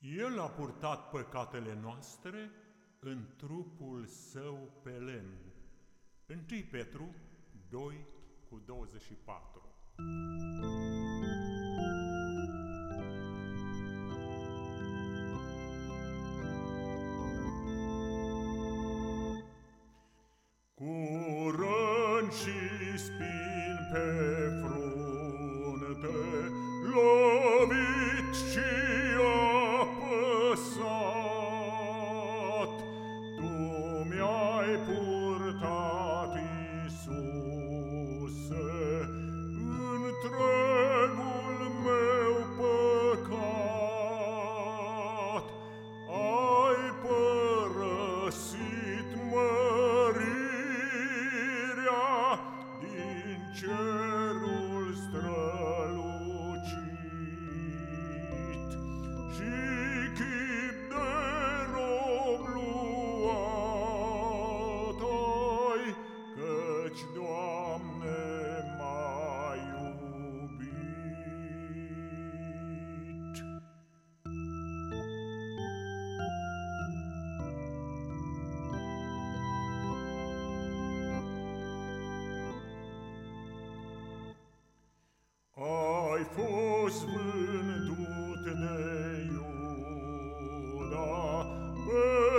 El a purtat păcatele noastre în trupul său pe lemn. 1 Petru 2 cu 24 Curând și spin pe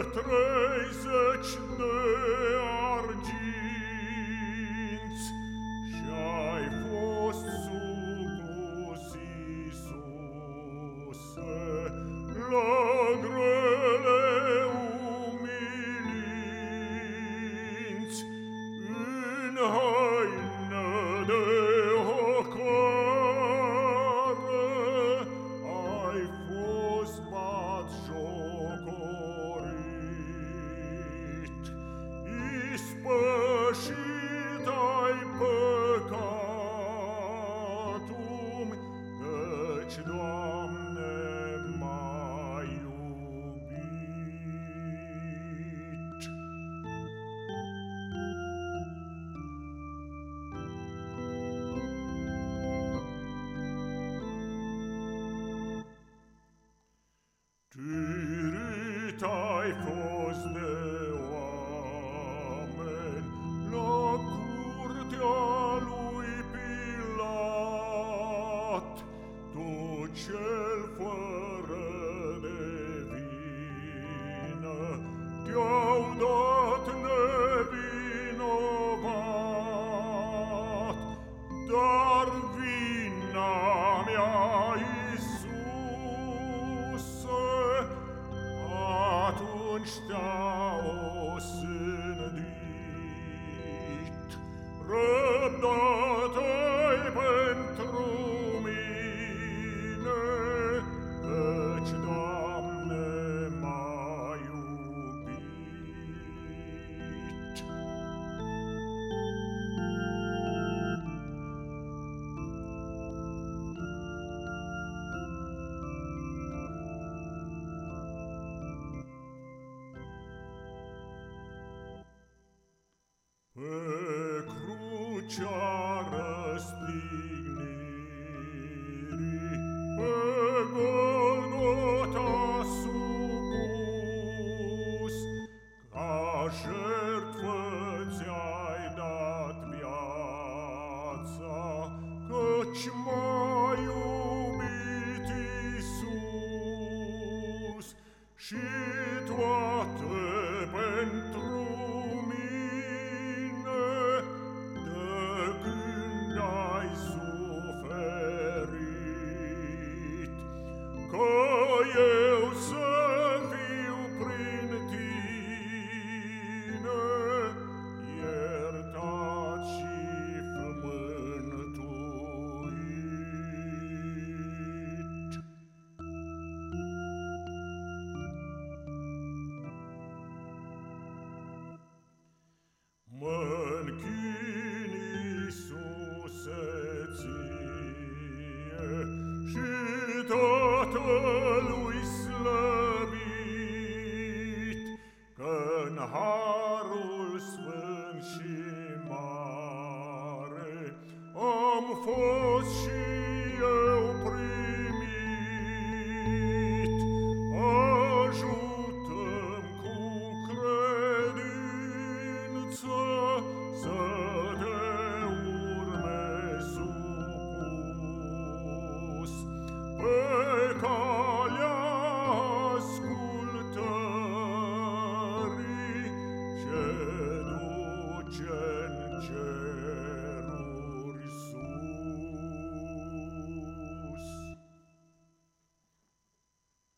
treizeci de ani. Hmm. donna cea răstignirii pe Golgota supus, lui slăv.